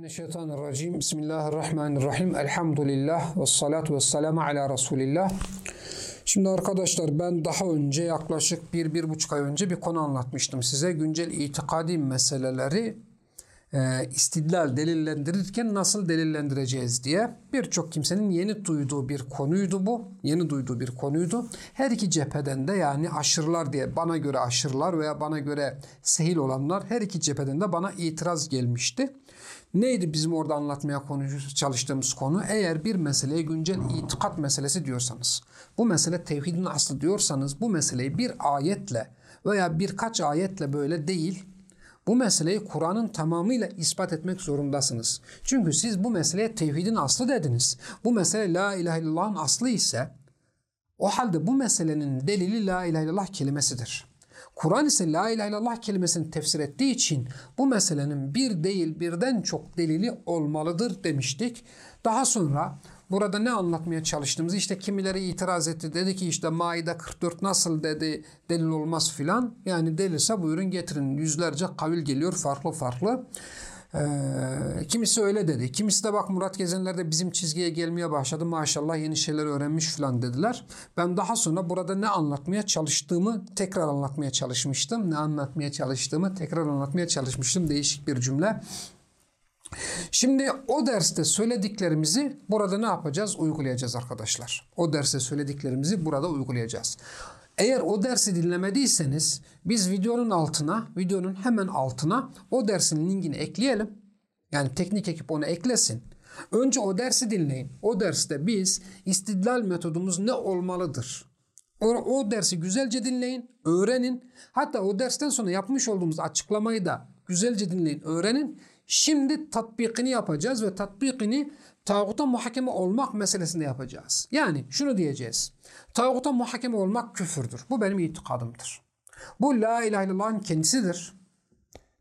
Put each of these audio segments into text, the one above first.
Mineşşeytanirracim. Bismillahirrahmanirrahim. Elhamdülillah ve salatu ve selamu ala Resulillah. Şimdi arkadaşlar ben daha önce yaklaşık bir, bir buçuk ay önce bir konu anlatmıştım size. Güncel itikadi meseleleri e, istidlal delillendirirken nasıl delillendireceğiz diye birçok kimsenin yeni duyduğu bir konuydu bu. Yeni duyduğu bir konuydu. Her iki cepheden de yani aşırılar diye bana göre aşırılar veya bana göre sehil olanlar her iki cepheden de bana itiraz gelmişti. Neydi bizim orada anlatmaya çalıştığımız konu? Eğer bir meseleye güncel itikat meselesi diyorsanız, bu mesele tevhidin aslı diyorsanız bu meseleyi bir ayetle veya birkaç ayetle böyle değil, bu meseleyi Kur'an'ın tamamıyla ispat etmek zorundasınız. Çünkü siz bu meseleye tevhidin aslı dediniz. Bu mesele la ilahe illallah'ın aslı ise o halde bu meselenin delili la ilahe illallah kelimesidir. Kur'an ise la ilahe illallah kelimesini tefsir ettiği için bu meselenin bir değil birden çok delili olmalıdır demiştik. Daha sonra burada ne anlatmaya çalıştığımızı işte kimileri itiraz etti. Dedi ki işte Maide 44 nasıl dedi delil olmaz filan. Yani delilse buyurun getirin. Yüzlerce kavil geliyor farklı farklı. Ee, kimisi öyle dedi. Kimisi de bak Murat Gezenler de bizim çizgiye gelmeye başladı. Maşallah yeni şeyler öğrenmiş falan dediler. Ben daha sonra burada ne anlatmaya çalıştığımı tekrar anlatmaya çalışmıştım. Ne anlatmaya çalıştığımı tekrar anlatmaya çalışmıştım. Değişik bir cümle. Şimdi o derste söylediklerimizi burada ne yapacağız? Uygulayacağız arkadaşlar. O derste söylediklerimizi burada uygulayacağız. Eğer o dersi dinlemediyseniz biz videonun altına, videonun hemen altına o dersin linkini ekleyelim. Yani teknik ekip onu eklesin. Önce o dersi dinleyin. O derste biz istidlal metodumuz ne olmalıdır? O, o dersi güzelce dinleyin, öğrenin. Hatta o dersten sonra yapmış olduğumuz açıklamayı da güzelce dinleyin, öğrenin. Şimdi tatbikini yapacağız ve tatbikini tağuta muhakeme olmak meselesinde yapacağız. Yani şunu diyeceğiz. Tağuta muhakeme olmak küfürdür. Bu benim itikadımdır. Bu la ilahe illallah'ın kendisidir.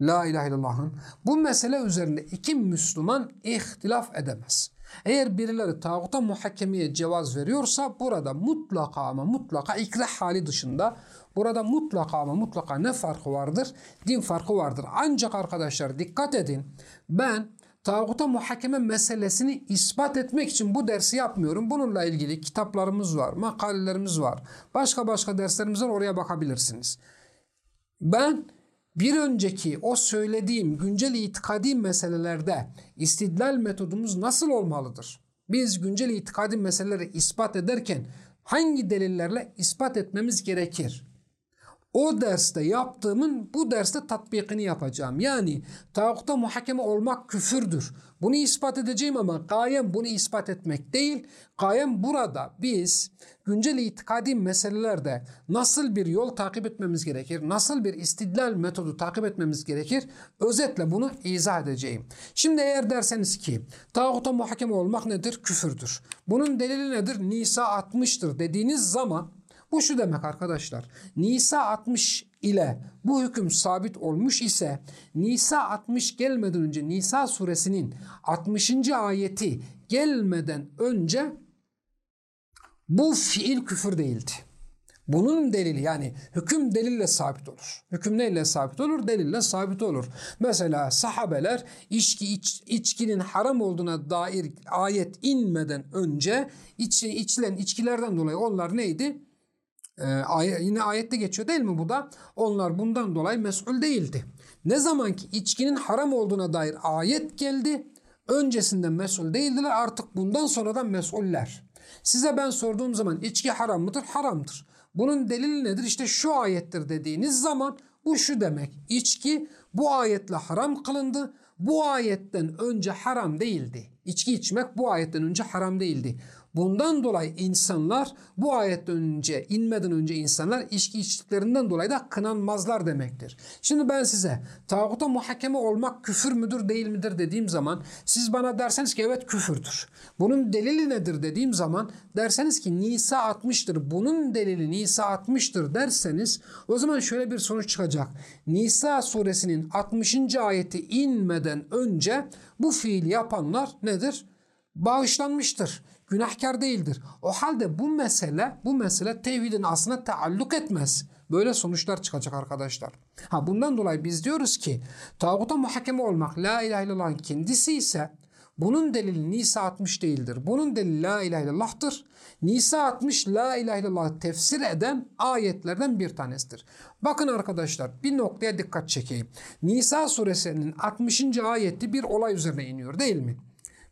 La ilahe illallah'ın. Bu mesele üzerinde iki Müslüman ihtilaf edemez. Eğer birileri tağuta muhakemeye cevaz veriyorsa burada mutlaka ama mutlaka ikrah hali dışında burada mutlaka ama mutlaka ne farkı vardır? Din farkı vardır. Ancak arkadaşlar dikkat edin ben tağuta muhakeme meselesini ispat etmek için bu dersi yapmıyorum. Bununla ilgili kitaplarımız var, makalelerimiz var. Başka başka derslerimiz var oraya bakabilirsiniz. Ben bir önceki o söylediğim güncel itikadi meselelerde istidlal metodumuz nasıl olmalıdır? Biz güncel itikadi meseleleri ispat ederken hangi delillerle ispat etmemiz gerekir? O derste yaptığımın bu derste tatbikini yapacağım. Yani tağuta muhakeme olmak küfürdür. Bunu ispat edeceğim ama gayem bunu ispat etmek değil. Gayem burada biz güncel itikadi meselelerde nasıl bir yol takip etmemiz gerekir, nasıl bir istidlal metodu takip etmemiz gerekir, özetle bunu izah edeceğim. Şimdi eğer derseniz ki tağuta muhakeme olmak nedir? Küfürdür. Bunun delili nedir? Nisa 60'tır dediğiniz zaman bu şu demek arkadaşlar. Nisa 60 ile bu hüküm sabit olmuş ise Nisa 60 gelmeden önce Nisa suresinin 60. ayeti gelmeden önce bu fiil küfür değildi. Bunun delili yani hüküm delille sabit olur. Hüküm neyle sabit olur? Delille sabit olur. Mesela sahabeler içki iç, içkinin haram olduğuna dair ayet inmeden önce iç, içilen içkilerden dolayı onlar neydi? Ee, yine ayette geçiyor değil mi bu da? Onlar bundan dolayı mesul değildi. Ne zaman ki içkinin haram olduğuna dair ayet geldi, öncesinden mesul değildiler artık bundan sonradan mesuller. Size ben sorduğum zaman içki haram mıdır? Haramdır. Bunun delili nedir? İşte şu ayettir dediğiniz zaman bu şu demek. İçki bu ayetle haram kılındı. Bu ayetten önce haram değildi. İçki içmek bu ayetten önce haram değildi. Bundan dolayı insanlar bu ayetten önce inmeden önce insanlar içki içtiklerinden dolayı da kınanmazlar demektir. Şimdi ben size tağuta muhakeme olmak küfür müdür değil midir dediğim zaman siz bana derseniz ki evet küfürdür. Bunun delili nedir dediğim zaman derseniz ki Nisa 60'tır. Bunun delili Nisa 60'tır derseniz o zaman şöyle bir sonuç çıkacak. Nisa suresinin 60. ayeti inmeden önce bu fiil yapanlar nedir? Bağışlanmıştır günahkar değildir. O halde bu mesele bu mesele tevhidin aslına taalluk etmez. Böyle sonuçlar çıkacak arkadaşlar. Ha bundan dolayı biz diyoruz ki tağuta muhakeme olmak la ilahe illallah'ın kendisi ise bunun delili Nisa 60 değildir. Bunun delili La ilahe illallah'tır. Nisa 60 La ilahe illallah tefsir eden ayetlerden bir tanesidir. Bakın arkadaşlar bir noktaya dikkat çekeyim. Nisa suresinin 60. ayeti bir olay üzerine iniyor değil mi?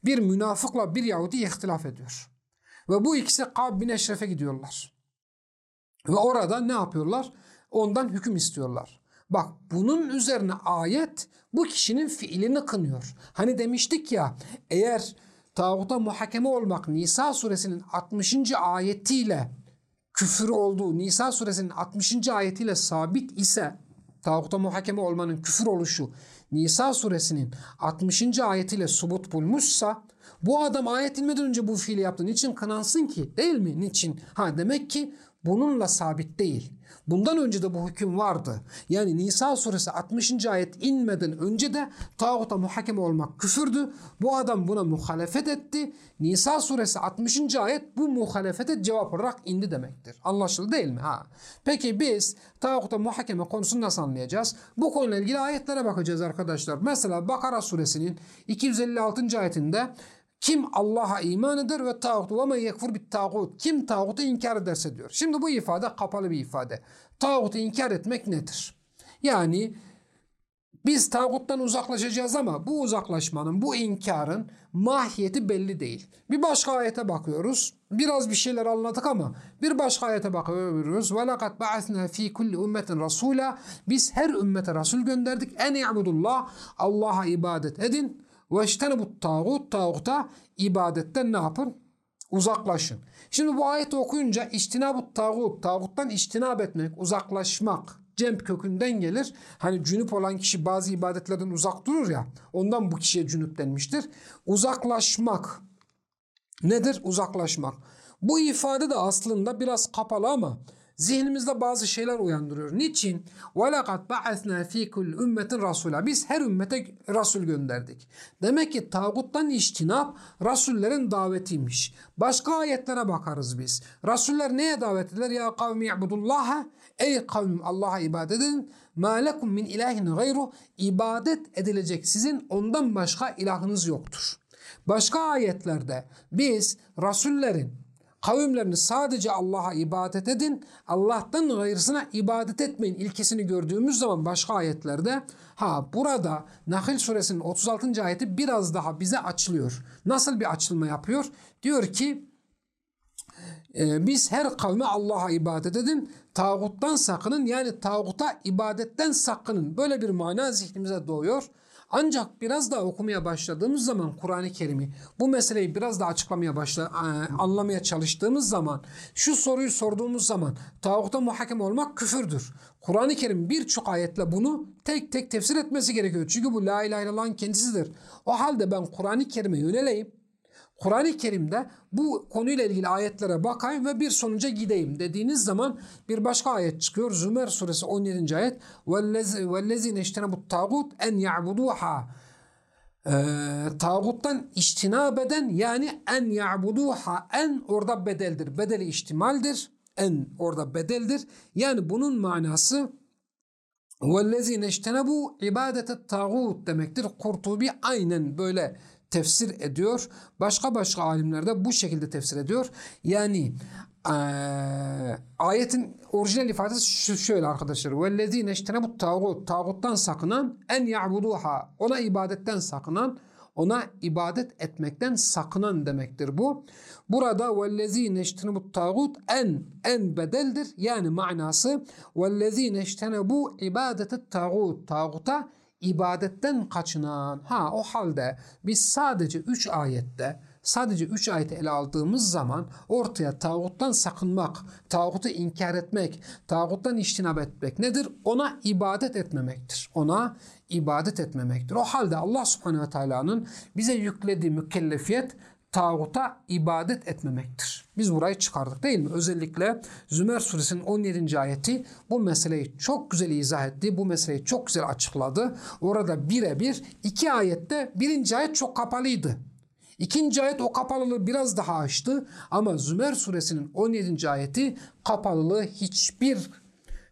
Bir münafıkla bir Yahudi ihtilaf ediyor. Ve bu ikisi Kab bin Eşref'e gidiyorlar. Ve orada ne yapıyorlar? Ondan hüküm istiyorlar. Bak bunun üzerine ayet bu kişinin fiilini kınıyor. Hani demiştik ya eğer tağuta muhakeme olmak Nisa suresinin 60. ayetiyle küfür olduğu Nisa suresinin 60. ayetiyle sabit ise tağuta muhakeme olmanın küfür oluşu Nisa suresinin 60. ayetiyle subut bulmuşsa bu adam ayet inmeden önce bu fiili yaptı. Niçin kınansın ki? Değil mi? Niçin? Ha demek ki bununla sabit değil. Bundan önce de bu hüküm vardı. Yani Nisa suresi 60. ayet inmeden önce de tağuta muhakeme olmak küfürdü. Bu adam buna muhalefet etti. Nisa suresi 60. ayet bu muhalefete cevap olarak indi demektir. Anlaşıldı değil mi? Ha. Peki biz tağuta muhakeme konusunu nasıl anlayacağız? Bu konuyla ilgili ayetlere bakacağız arkadaşlar. Mesela Bakara suresinin 256. ayetinde kim Allah'a iman eder ve tağutu ve men yekfur bit tağut. Kim tağutu inkar ederse diyor. Şimdi bu ifade kapalı bir ifade. Tağutu inkar etmek nedir? Yani biz tağuttan uzaklaşacağız ama bu uzaklaşmanın, bu inkarın mahiyeti belli değil. Bir başka ayete bakıyoruz. Biraz bir şeyler anladık ama bir başka ayete bakıyoruz. وَلَقَدْ بَعَثْنَا ف۪ي كُلِّ اُمَّةٍ رَسُولًا Biz her ümmete Resul gönderdik. En i'budullah Allah'a ibadet edin. ve işte bu tağut tağuta ibadetten ne yapın? Uzaklaşın. Şimdi bu ayeti okuyunca iştinabut tağut, tağuttan iştinab etmek, uzaklaşmak cemp kökünden gelir. Hani cünüp olan kişi bazı ibadetlerden uzak durur ya. Ondan bu kişiye cünüp denmiştir. Uzaklaşmak. Nedir? Uzaklaşmak. Bu ifade de aslında biraz kapalı ama zihnimizde bazı şeyler uyandırıyor. Niçin? وَلَقَدْ بَعَثْنَا ف۪ي كُلْ ümmetin rasula. Biz her ümmete Rasul gönderdik. Demek ki tağuttan iştinap Rasullerin davetiymiş. Başka ayetlere bakarız biz. Rasuller neye davet eder? Ya kavmi i'budullaha. Ey kavmim Allah'a ibadet edin. مَا لَكُمْ min ilahin gayru. İbadet edilecek sizin ondan başka ilahınız yoktur. Başka ayetlerde biz Rasullerin Kavimlerini sadece Allah'a ibadet edin. Allah'tan gayrısına ibadet etmeyin ilkesini gördüğümüz zaman başka ayetlerde ha burada Nahl suresinin 36. ayeti biraz daha bize açılıyor. Nasıl bir açılma yapıyor? Diyor ki e, biz her kavme Allah'a ibadet edin. Tağuttan sakının yani tağuta ibadetten sakının. Böyle bir mana zihnimize doğuyor. Ancak biraz daha okumaya başladığımız zaman Kur'an-ı Kerim'i bu meseleyi biraz daha açıklamaya başla, e, anlamaya çalıştığımız zaman şu soruyu sorduğumuz zaman tağuta muhakeme olmak küfürdür. Kur'an-ı Kerim birçok ayetle bunu tek tek tefsir etmesi gerekiyor. Çünkü bu la ilahe illallah'ın kendisidir. O halde ben Kur'an-ı Kerim'e yöneleyim Kur'an-ı Kerim'de bu konuyla ilgili ayetlere bakayım ve bir sonuca gideyim dediğiniz zaman bir başka ayet çıkıyor. Zümer suresi 17. ayet وَالَّذِينَ اِشْتَنَبُ tağut en يَعْبُدُوهَا tağuttan iştinab eden yani en ya'buduha en orada bedeldir. Bedeli iştimaldir. En orada bedeldir. Yani bunun manası وَالَّذِينَ اِشْتَنَبُوا ibadet tağut demektir. Kurtubi aynen böyle tefsir ediyor. Başka başka alimler de bu şekilde tefsir ediyor. Yani e, ayetin orijinal ifadesi şöyle arkadaşlar. وَالَّذ۪ينَ اَشْتَنَبُ tağut Tağuttan sakınan en ya'buduha. Ona ibadetten sakınan ona ibadet etmekten sakınan demektir bu. Burada وَالَّذ۪ينَ اَشْتَنَبُ tağut en en bedeldir. Yani manası وَالَّذ۪ينَ اَشْتَنَبُ ibadet tağut Tağuta ibadetten kaçınan. Ha o halde biz sadece 3 ayette sadece 3 ayeti ele aldığımız zaman ortaya tağuttan sakınmak, tağutu inkar etmek, tağuttan iştinab etmek nedir? Ona ibadet etmemektir. Ona ibadet etmemektir. O halde Allah subhanehu ve teala'nın bize yüklediği mükellefiyet tağuta ibadet etmemektir. Biz burayı çıkardık değil mi? Özellikle Zümer suresinin 17. ayeti bu meseleyi çok güzel izah etti. Bu meseleyi çok güzel açıkladı. Orada birebir iki ayette birinci ayet çok kapalıydı. İkinci ayet o kapalılığı biraz daha açtı ama Zümer suresinin 17. ayeti kapalılığı hiçbir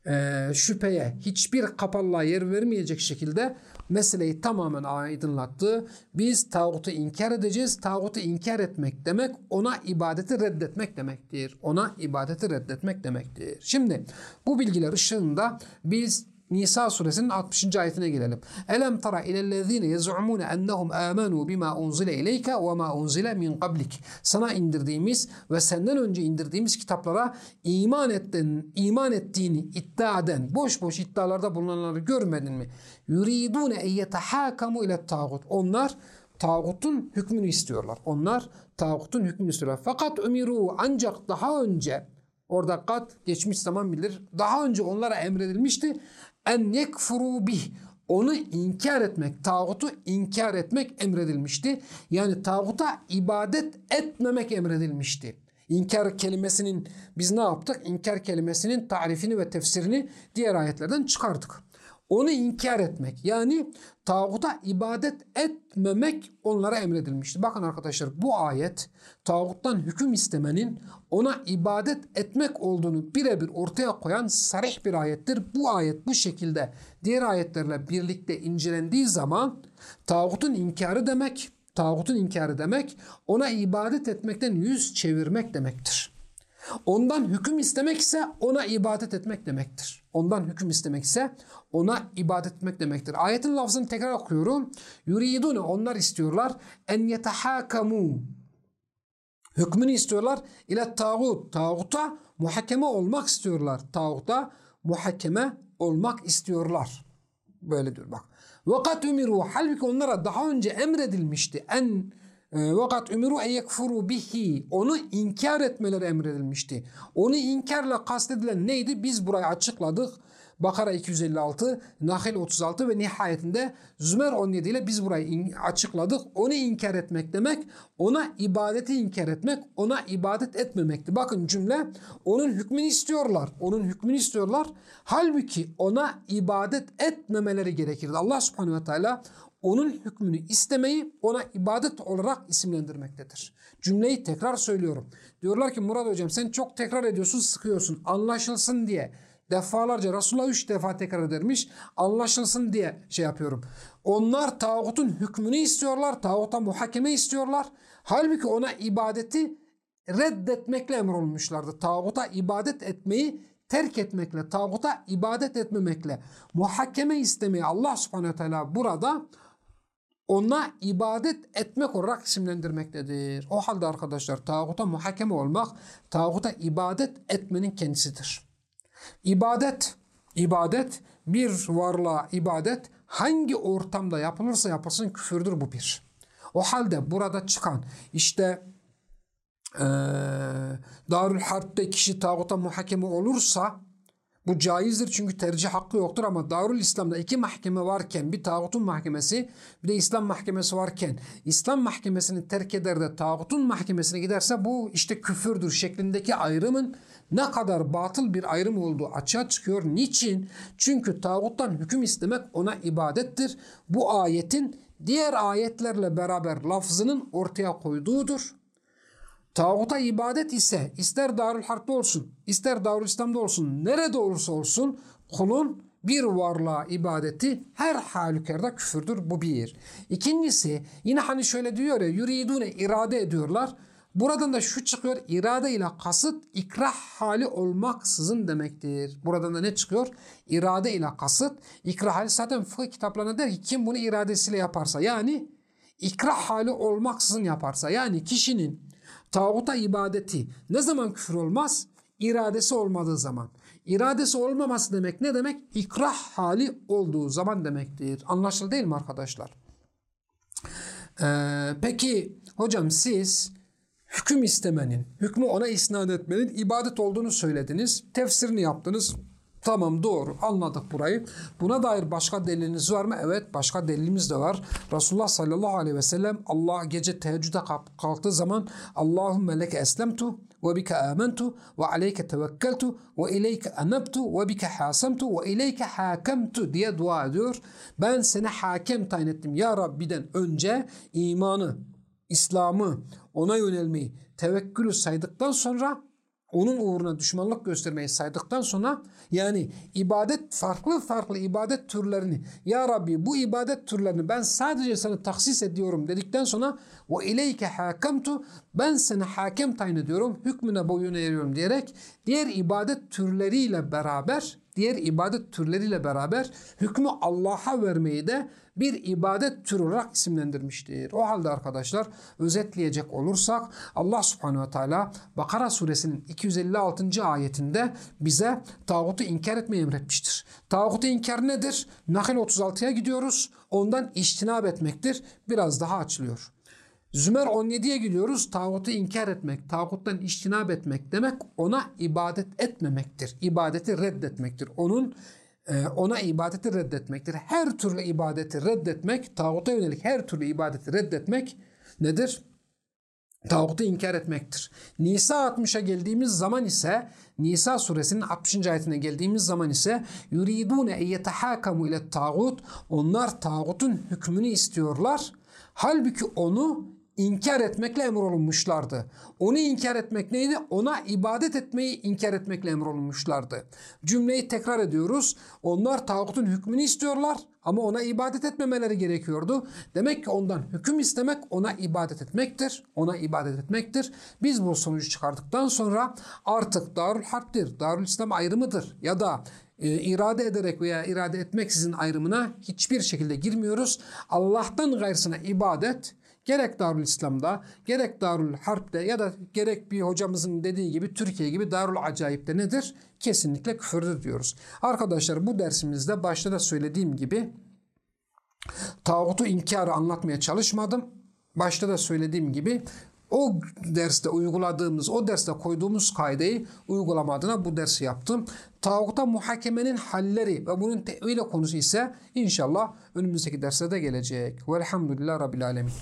e, şüpheye, hiçbir kapallığa yer vermeyecek şekilde meseleyi tamamen aydınlattı. Biz tağutu inkar edeceğiz. Tağutu inkar etmek demek ona ibadeti reddetmek demektir. Ona ibadeti reddetmek demektir. Şimdi bu bilgiler ışığında biz Nisa suresinin 60. ayetine gelelim. Elem tara ilellezine yez'umune ennehum amanu bima unzile ileyke ve ma unzile min qablik. Sana indirdiğimiz ve senden önce indirdiğimiz kitaplara iman ettin, iman ettiğini iddia eden, boş boş iddialarda bulunanları görmedin mi? Yuridune en yetehakamu ile tağut. Onlar tağutun hükmünü istiyorlar. Onlar tağutun hükmünü istiyorlar. Fakat ümiru ancak daha önce Orada kat geçmiş zaman bilir. Daha önce onlara emredilmişti. En yekfuru bih. Onu inkar etmek, tağutu inkar etmek emredilmişti. Yani tağuta ibadet etmemek emredilmişti. İnkar kelimesinin biz ne yaptık? İnkar kelimesinin tarifini ve tefsirini diğer ayetlerden çıkardık. Onu inkar etmek yani tağuta ibadet etmemek onlara emredilmişti. Bakın arkadaşlar bu ayet tağuttan hüküm istemenin ona ibadet etmek olduğunu birebir ortaya koyan sarih bir ayettir. Bu ayet bu şekilde diğer ayetlerle birlikte incelendiği zaman tağutun inkarı demek, tağutun inkarı demek ona ibadet etmekten yüz çevirmek demektir. Ondan hüküm istemek ise ona ibadet etmek demektir. Ondan hüküm istemek ise ona ibadet etmek demektir. Ayetin lafzını tekrar okuyorum. Yuridune onlar istiyorlar en yetehakamu hükmünü istiyorlar. ile tağut tağuta muhakeme olmak istiyorlar. Tağuta muhakeme olmak istiyorlar. Böyle diyor bak. Vakat ümiru halbuki onlara daha önce emredilmişti. En vakat ümiru en yekfuru bihi. Onu inkar etmeleri emredilmişti. Onu inkarla kastedilen neydi? Biz burayı açıkladık. Bakara 256, Nahil 36 ve nihayetinde Zümer 17 ile biz burayı açıkladık. Onu inkar etmek demek, ona ibadeti inkar etmek, ona ibadet etmemekti. Bakın cümle onun hükmünü istiyorlar. Onun hükmünü istiyorlar. Halbuki ona ibadet etmemeleri gerekirdi. Allah subhanehu ve teala onun hükmünü istemeyi ona ibadet olarak isimlendirmektedir. Cümleyi tekrar söylüyorum. Diyorlar ki Murat hocam sen çok tekrar ediyorsun sıkıyorsun anlaşılsın diye defalarca Resulullah üç defa tekrar edermiş. Anlaşılsın diye şey yapıyorum. Onlar tağutun hükmünü istiyorlar. Tağuta muhakeme istiyorlar. Halbuki ona ibadeti reddetmekle emrolmuşlardı. Tağuta ibadet etmeyi terk etmekle, tağuta ibadet etmemekle, muhakeme istemeyi Allah subhanehu teala burada ona ibadet etmek olarak isimlendirmektedir. O halde arkadaşlar tağuta muhakeme olmak, tağuta ibadet etmenin kendisidir. İbadet, ibadet bir varlığa ibadet hangi ortamda yapılırsa yapılsın küfürdür bu bir. O halde burada çıkan işte ee, Darül Harp'te kişi tağuta muhakeme olursa bu caizdir çünkü tercih hakkı yoktur ama Darül İslam'da iki mahkeme varken bir tağutun mahkemesi bir de İslam mahkemesi varken İslam mahkemesini terk eder de tağutun mahkemesine giderse bu işte küfürdür şeklindeki ayrımın ne kadar batıl bir ayrım olduğu açığa çıkıyor. Niçin? Çünkü tağuttan hüküm istemek ona ibadettir. Bu ayetin diğer ayetlerle beraber lafzının ortaya koyduğudur. Tağuta ibadet ise ister Darül Harp'te olsun, ister Darül İslam'da olsun, nerede olursa olsun kulun bir varlığa ibadeti her halükarda küfürdür. Bu bir. İkincisi yine hani şöyle diyor ya yuridune irade ediyorlar. Buradan da şu çıkıyor irade ile kasıt ikrah hali olmaksızın demektir. Buradan da ne çıkıyor? İrade ile kasıt ikrah hali zaten fıkıh kitaplarına der ki kim bunu iradesiyle yaparsa yani ikrah hali olmaksızın yaparsa yani kişinin tağuta ibadeti ne zaman küfür olmaz? İradesi olmadığı zaman. İradesi olmaması demek ne demek? İkrah hali olduğu zaman demektir. Anlaşıldı değil mi arkadaşlar? Ee, peki hocam siz hüküm istemenin, hükmü ona isnat etmenin ibadet olduğunu söylediniz. Tefsirini yaptınız. Tamam doğru anladık burayı. Buna dair başka deliliniz var mı? Evet başka delilimiz de var. Resulullah sallallahu aleyhi ve sellem Allah gece teheccüde kalktığı zaman Allahümme leke eslemtu ve bike amentu ve aleyke tevekkeltu ve ileyke anabtu ve bike hasemtu ve ileyke hakemtu diye dua ediyor. Ben seni hakem tayin ettim ya Rabbi'den önce imanı, İslam'ı, ona yönelmeyi, tevekkülü saydıktan sonra onun uğruna düşmanlık göstermeyi saydıktan sonra yani ibadet farklı farklı ibadet türlerini ya Rabbi bu ibadet türlerini ben sadece sana taksis ediyorum dedikten sonra ve ileyke hakemtu ben sana hakem tayin ediyorum hükmüne boyun eğiyorum diyerek diğer ibadet türleriyle beraber diğer ibadet türleriyle beraber hükmü Allah'a vermeyi de bir ibadet türü olarak isimlendirmiştir. O halde arkadaşlar özetleyecek olursak Allah subhanehu ve teala Bakara suresinin 256. ayetinde bize tağutu inkar etmeyi emretmiştir. Tağutu inkar nedir? Nahl 36'ya gidiyoruz. Ondan iştinab etmektir. Biraz daha açılıyor. Zümer 17'ye gidiyoruz. Tağutu inkar etmek, tağuttan iştinab etmek demek ona ibadet etmemektir. İbadeti reddetmektir. Onun e, ona ibadeti reddetmektir. Her türlü ibadeti reddetmek, tağuta yönelik her türlü ibadeti reddetmek nedir? Tağutu inkar etmektir. Nisa 60'a geldiğimiz zaman ise Nisa suresinin 60. ayetine geldiğimiz zaman ise yuridune en yetehakamu ile tağut onlar tağutun hükmünü istiyorlar. Halbuki onu inkar etmekle emrolunmuşlardı. Onu inkar etmek neydi? Ona ibadet etmeyi inkar etmekle emrolunmuşlardı. Cümleyi tekrar ediyoruz. Onlar tağutun hükmünü istiyorlar ama ona ibadet etmemeleri gerekiyordu. Demek ki ondan hüküm istemek ona ibadet etmektir. Ona ibadet etmektir. Biz bu sonucu çıkardıktan sonra artık Darül Harp'tir, Darül İslam ayrımıdır ya da e, irade ederek veya irade etmeksizin ayrımına hiçbir şekilde girmiyoruz. Allah'tan gayrısına ibadet Gerek Darül İslam'da, gerek Darül Harp'te ya da gerek bir hocamızın dediği gibi Türkiye gibi Darül Acayip'te nedir? Kesinlikle küfürdür diyoruz. Arkadaşlar bu dersimizde başta da söylediğim gibi tağutu inkarı anlatmaya çalışmadım. Başta da söylediğim gibi o derste uyguladığımız, o derste koyduğumuz kaideyi uygulama adına bu dersi yaptım. Tağuta muhakemenin halleri ve bunun tevhile konusu ise inşallah önümüzdeki derste de gelecek. Velhamdülillah Rabbil Alemin.